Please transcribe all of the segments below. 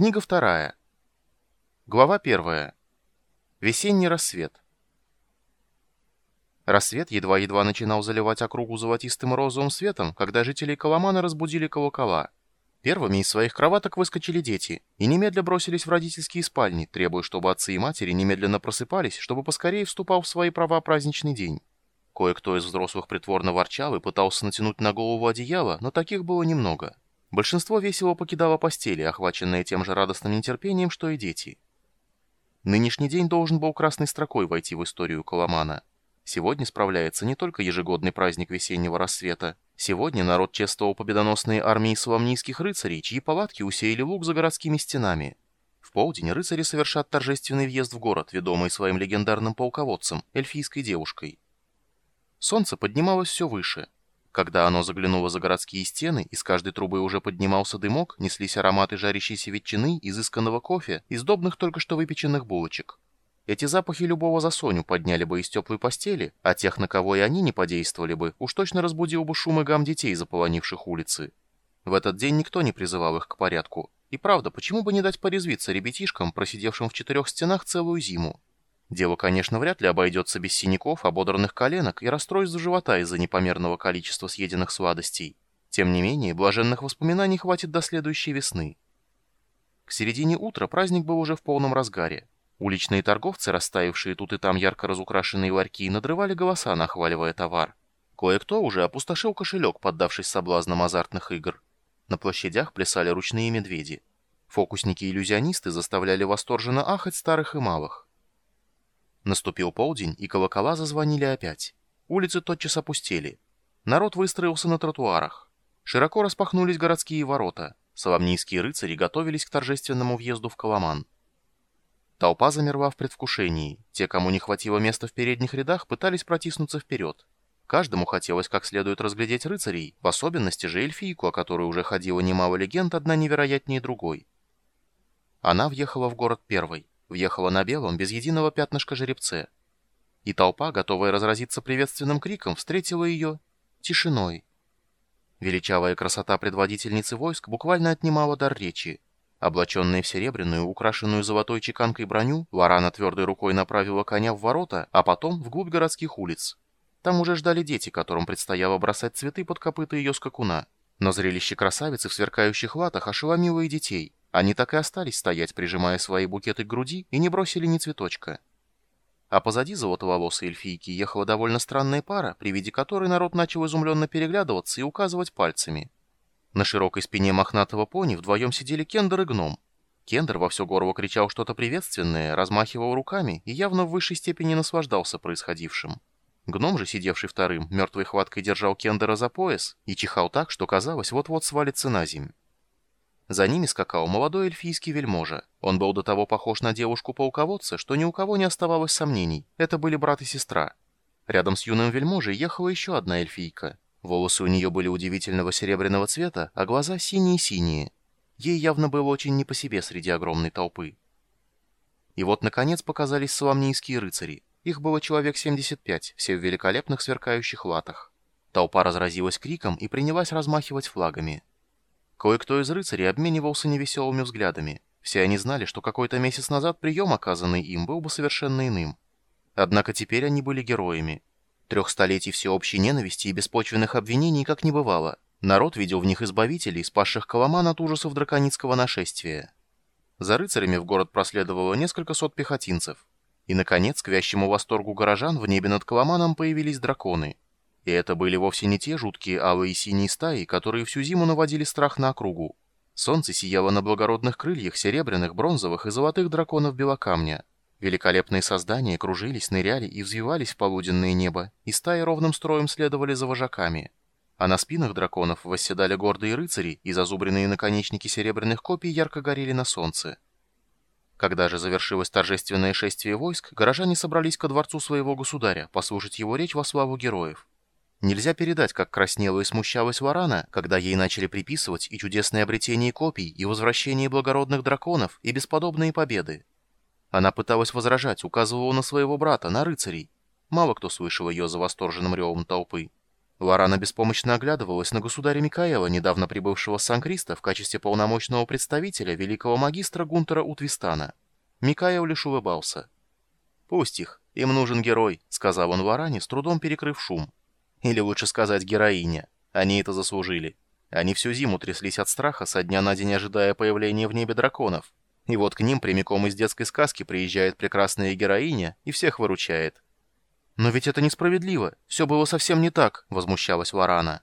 Книга вторая. Глава первая. Весенний рассвет. Рассвет едва-едва начинал заливать округу золотистым розовым светом, когда жителей Коломана разбудили колокола. Первыми из своих кроваток выскочили дети и немедля бросились в родительские спальни, требуя, чтобы отцы и матери немедленно просыпались, чтобы поскорее вступал в свои права праздничный день. Кое-кто из взрослых притворно ворчал и пытался натянуть на голову одеяло, но таких было немного. Большинство весело покидало постели, охваченные тем же радостным нетерпением, что и дети. Нынешний день должен был красной строкой войти в историю Коломана. Сегодня справляется не только ежегодный праздник весеннего рассвета. Сегодня народ чествовал победоносные армии соломнийских рыцарей, чьи палатки усеяли луг за городскими стенами. В полдень рыцари совершат торжественный въезд в город, ведомый своим легендарным полководцем, эльфийской девушкой. Солнце поднималось все выше – когда оно заглянуло за городские стены, из каждой трубы уже поднимался дымок, неслись ароматы жарящейся ветчины, изысканного кофе и сдобных только что выпеченных булочек. Эти запахи любого засоню подняли бы из теплой постели, а тех, на кого и они не подействовали бы, уж точно разбудил бы шум и гам детей, заполонивших улицы. В этот день никто не призывал их к порядку. И правда, почему бы не дать порезвиться ребятишкам, просидевшим в четырех стенах целую зиму? Дело, конечно, вряд ли обойдется без синяков, ободранных коленок и расстройств живота из-за непомерного количества съеденных сладостей. Тем не менее, блаженных воспоминаний хватит до следующей весны. К середине утра праздник был уже в полном разгаре. Уличные торговцы, расставившие тут и там ярко разукрашенные ларьки, надрывали голоса, нахваливая товар. Кое-кто уже опустошил кошелек, поддавшись соблазнам азартных игр. На площадях плясали ручные медведи. Фокусники-иллюзионисты заставляли восторженно ахать старых и малых. Наступил полдень, и колокола зазвонили опять. Улицы тотчас опустели. Народ выстроился на тротуарах. Широко распахнулись городские ворота. Соломнийские рыцари готовились к торжественному въезду в Коломан. Толпа замерла в предвкушении. Те, кому не хватило места в передних рядах, пытались протиснуться вперед. Каждому хотелось как следует разглядеть рыцарей, в особенности же эльфийку, о которой уже ходило немало легенд, одна невероятнее другой. Она въехала в город первой въехала на белом, без единого пятнышка жеребце. И толпа, готовая разразиться приветственным криком, встретила ее тишиной. Величавая красота предводительницы войск буквально отнимала дар речи. Облаченная в серебряную, украшенную золотой чеканкой броню, Варана твердой рукой направила коня в ворота, а потом вглубь городских улиц. Там уже ждали дети, которым предстояло бросать цветы под копыта ее скакуна. Но зрелище красавицы в сверкающих латах ошеломило и детей. Они так и остались стоять, прижимая свои букеты к груди, и не бросили ни цветочка. А позади золотоволосой эльфийки ехала довольно странная пара, при виде которой народ начал изумленно переглядываться и указывать пальцами. На широкой спине мохнатого пони вдвоем сидели Кендер и гном. Кендер во все горло кричал что-то приветственное, размахивал руками и явно в высшей степени наслаждался происходившим. Гном же, сидевший вторым, мертвой хваткой держал Кендера за пояс и чихал так, что казалось, вот-вот свалится на землю. За ними скакал молодой эльфийский вельможа. Он был до того похож на девушку-полководца, что ни у кого не оставалось сомнений. Это были брат и сестра. Рядом с юным вельможей ехала еще одна эльфийка. Волосы у нее были удивительного серебряного цвета, а глаза синие-синие. Ей явно было очень не по себе среди огромной толпы. И вот, наконец, показались соломнийские рыцари. Их было человек 75, все в великолепных сверкающих латах. Толпа разразилась криком и принялась размахивать флагами. Кое-кто из рыцарей обменивался невеселыми взглядами. Все они знали, что какой-то месяц назад прием, оказанный им, был бы совершенно иным. Однако теперь они были героями. Трех столетий всеобщей ненависти и беспочвенных обвинений как не бывало. Народ видел в них избавителей, спасших Коломан от ужасов драконицкого нашествия. За рыцарями в город проследовало несколько сот пехотинцев. И, наконец, к вящему восторгу горожан в небе над Коломаном появились драконы – и это были вовсе не те жуткие алые и синие стаи, которые всю зиму наводили страх на округу. Солнце сияло на благородных крыльях серебряных, бронзовых и золотых драконов белокамня. Великолепные создания кружились, ныряли и взвивались в полуденное небо, и стаи ровным строем следовали за вожаками. А на спинах драконов восседали гордые рыцари, и зазубренные наконечники серебряных копий ярко горели на солнце. Когда же завершилось торжественное шествие войск, горожане собрались ко дворцу своего государя послушать его речь во славу героев. Нельзя передать, как краснела и смущалась Варана, когда ей начали приписывать и чудесное обретение копий, и возвращение благородных драконов, и бесподобные победы. Она пыталась возражать, указывала на своего брата, на рыцарей. Мало кто слышал ее за восторженным ревом толпы. Варана беспомощно оглядывалась на государя Микаэла, недавно прибывшего с Сан-Криста в качестве полномочного представителя великого магистра Гунтера Утвистана. Микаэл лишь улыбался. «Пусть их, им нужен герой», — сказал он Варане, с трудом перекрыв шум. «Или лучше сказать, героиня. Они это заслужили. Они всю зиму тряслись от страха, со дня на день ожидая появления в небе драконов. И вот к ним прямиком из детской сказки приезжает прекрасная героиня и всех выручает. «Но ведь это несправедливо. Все было совсем не так», — возмущалась Варана.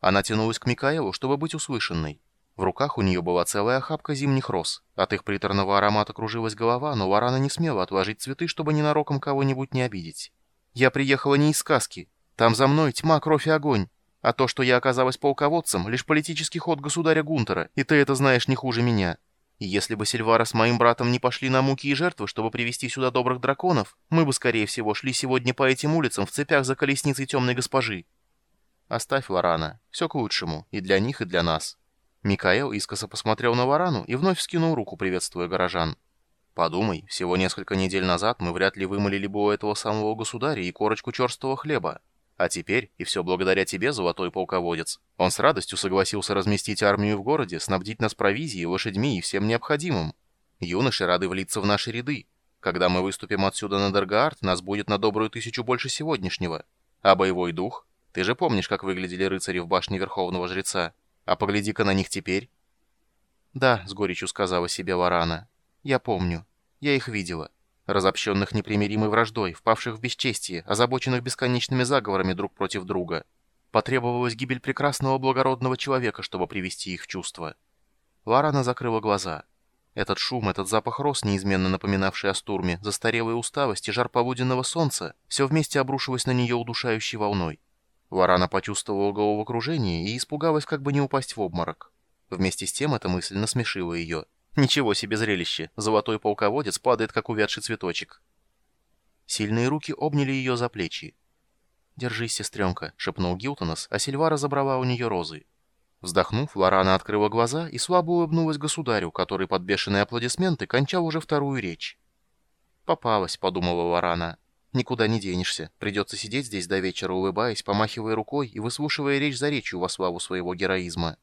Она тянулась к Микаэлу, чтобы быть услышанной. В руках у нее была целая охапка зимних роз. От их приторного аромата кружилась голова, но Варана не смела отложить цветы, чтобы ненароком кого-нибудь не обидеть. «Я приехала не из сказки. Там за мной тьма, кровь и огонь. А то, что я оказалась полководцем, лишь политический ход государя Гунтера, и ты это знаешь не хуже меня. И если бы Сильвара с моим братом не пошли на муки и жертвы, чтобы привести сюда добрых драконов, мы бы, скорее всего, шли сегодня по этим улицам в цепях за колесницей темной госпожи. Оставь Варана. Все к лучшему. И для них, и для нас. Микаэл искоса посмотрел на Варану и вновь скинул руку, приветствуя горожан. Подумай, всего несколько недель назад мы вряд ли вымолили бы у этого самого государя и корочку черстого хлеба. А теперь, и все благодаря тебе, золотой полководец, он с радостью согласился разместить армию в городе, снабдить нас провизией, лошадьми и всем необходимым. Юноши рады влиться в наши ряды. Когда мы выступим отсюда на Даргаард, нас будет на добрую тысячу больше сегодняшнего. А боевой дух? Ты же помнишь, как выглядели рыцари в башне Верховного Жреца? А погляди-ка на них теперь. Да, с горечью сказала себе Варана. Я помню. Я их видела разобщенных непримиримой враждой, впавших в бесчестие, озабоченных бесконечными заговорами друг против друга. Потребовалась гибель прекрасного благородного человека, чтобы привести их в чувство. Ларана закрыла глаза. Этот шум, этот запах роз, неизменно напоминавший о стурме, застарелая усталость и жар полуденного солнца, все вместе обрушилось на нее удушающей волной. Ларана почувствовала головокружение и испугалась, как бы не упасть в обморок. Вместе с тем эта мысль насмешила ее. Ничего себе зрелище. Золотой полководец падает, как увядший цветочек. Сильные руки обняли ее за плечи. «Держись, сестренка», — шепнул Гилтонос, а Сильвара забрала у нее розы. Вздохнув, Лорана открыла глаза и слабо улыбнулась государю, который под бешеные аплодисменты кончал уже вторую речь. «Попалась», — подумала Лорана. «Никуда не денешься. Придется сидеть здесь до вечера, улыбаясь, помахивая рукой и выслушивая речь за речью во славу своего героизма».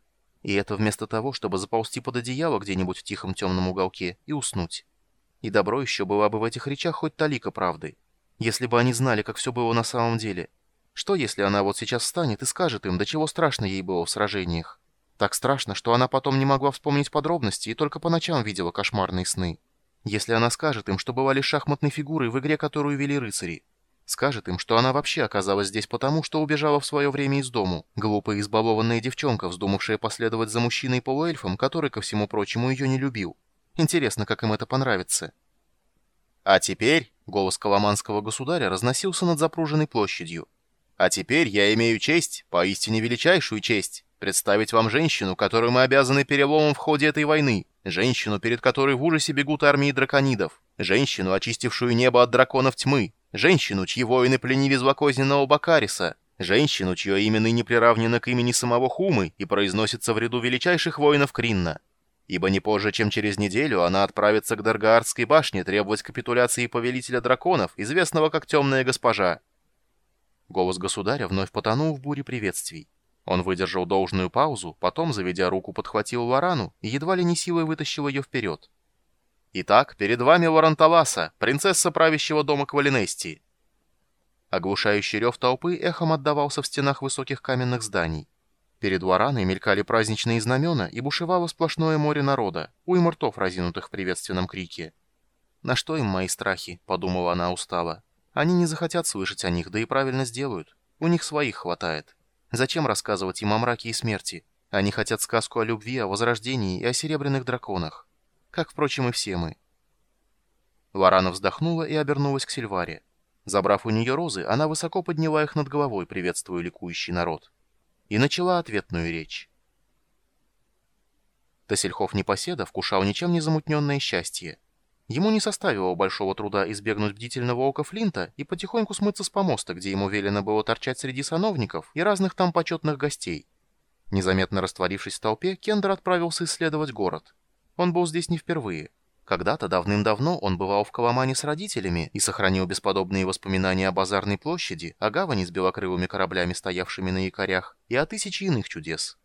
И это вместо того, чтобы заползти под одеяло где-нибудь в тихом темном уголке и уснуть. И добро еще было бы в этих речах хоть талика правды. Если бы они знали, как все было на самом деле. Что, если она вот сейчас встанет и скажет им, до чего страшно ей было в сражениях? Так страшно, что она потом не могла вспомнить подробности и только по ночам видела кошмарные сны. Если она скажет им, что бывали шахматной фигурой в игре, которую вели рыцари, Скажет им, что она вообще оказалась здесь потому, что убежала в свое время из дому. Глупая избалованная девчонка, вздумавшая последовать за мужчиной-полуэльфом, который, ко всему прочему, ее не любил. Интересно, как им это понравится. А теперь голос коломанского государя разносился над запруженной площадью. А теперь я имею честь, поистине величайшую честь, представить вам женщину, которую мы обязаны переломом в ходе этой войны, женщину, перед которой в ужасе бегут армии драконидов, женщину, очистившую небо от драконов тьмы, женщину, чьи воины пленили злокозненного Бакариса, женщину, чье имя ныне приравнено к имени самого Хумы и произносится в ряду величайших воинов Кринна. Ибо не позже, чем через неделю, она отправится к Даргаардской башне требовать капитуляции повелителя драконов, известного как Темная Госпожа. Голос государя вновь потонул в буре приветствий. Он выдержал должную паузу, потом, заведя руку, подхватил Варану и едва ли не силой вытащил ее вперед. Итак, перед вами Лоранталаса, принцесса правящего дома Квалинестии. Оглушающий рев толпы эхом отдавался в стенах высоких каменных зданий. Перед Вараной мелькали праздничные знамена и бушевало сплошное море народа, уйма ртов, разинутых в приветственном крике. «На что им мои страхи?» — подумала она устало. «Они не захотят слышать о них, да и правильно сделают. У них своих хватает. Зачем рассказывать им о мраке и смерти? Они хотят сказку о любви, о возрождении и о серебряных драконах как, впрочем, и все мы. Лорана вздохнула и обернулась к Сильваре. Забрав у нее розы, она высоко подняла их над головой, приветствуя ликующий народ. И начала ответную речь. Тасельхов Непоседа вкушал ничем не замутненное счастье. Ему не составило большого труда избегнуть бдительного ока Флинта и потихоньку смыться с помоста, где ему велено было торчать среди сановников и разных там почетных гостей. Незаметно растворившись в толпе, Кендер отправился исследовать город. Он был здесь не впервые. Когда-то давным-давно он бывал в Коломане с родителями и сохранил бесподобные воспоминания о базарной площади, о гавани с белокрылыми кораблями, стоявшими на якорях, и о тысяче иных чудес.